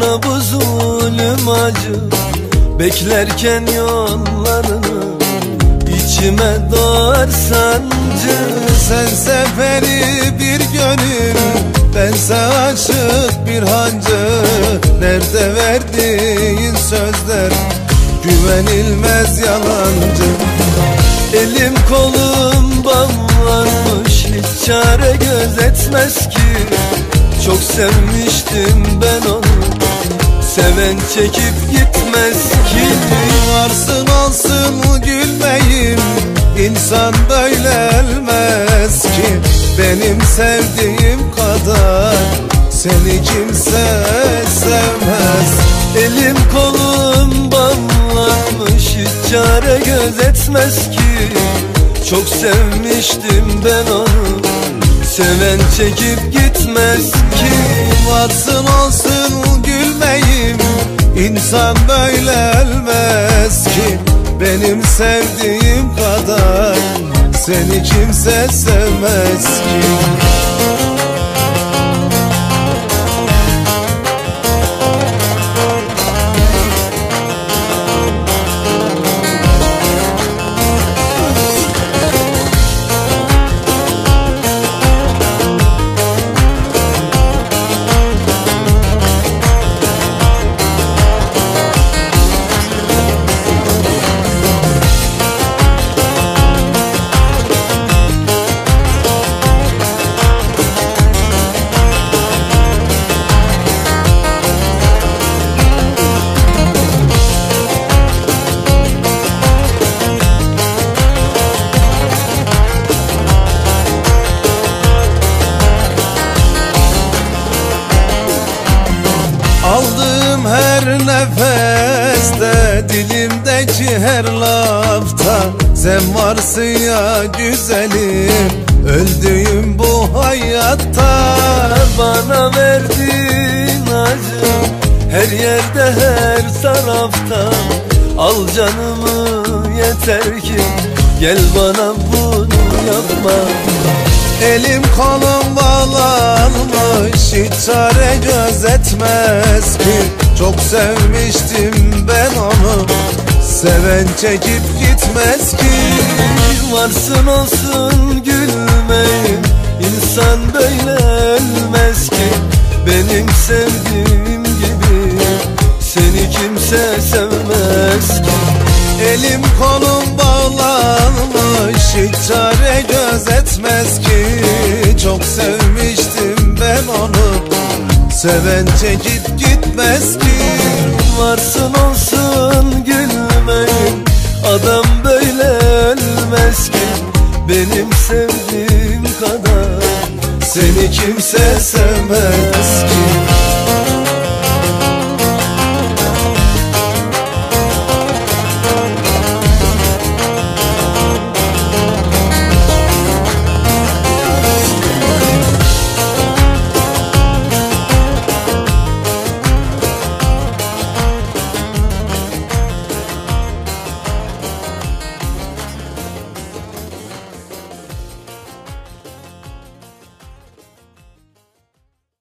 bana bu zulüm acı Beklerken yollarını içime doğar sancı Sen seferi bir gönül Bense aşık bir hancı. Nerede verdiğin sözler? Güvenilmez yalancı. Elim kolum bağlanmış Hiç çare gözetmez ki. Çok sevmiştim ben onu Seven çekip gitmez ki. Varsın olsun gülmeyim İnsan böyle ölmez ki. Benim sevdiğim kadar Seni kimse sevmez. Elim kolum bağlanmış Hiç çare gözetmez ki. Çok sevmiştim ben onu. Seven çekip gitmez ki. Varsın olsun İnsan böyle ölmez ki Benim sevdiğim kadar. Seni kimse sevmez ki Aldığım her nefeste Dilimdeki her lafta. Sen varsın ya güzelim Öldüğüm bu hayatta. Bana verdiğin acı Her yerde her tarafta. Al canımı yeter ki Gel bana bunu yapma. Elim kolum Hiç çare gözetmez ki. Çok sevmiştim ben onu Seven çekip gitmez ki. Varsın olsun gülmeyin İnsan böyle ölmez ki. Benim sevdiğim gibi Seni kimse sevmez ki. Elim kolum bağlanmış Hiç çare gözetmez ki Seven çekip gitmez ki. Varsın olsun gülmeyin. Adam böyle ölmez ki. Benim sevdiğim kadar. Seni kimse sevmez ki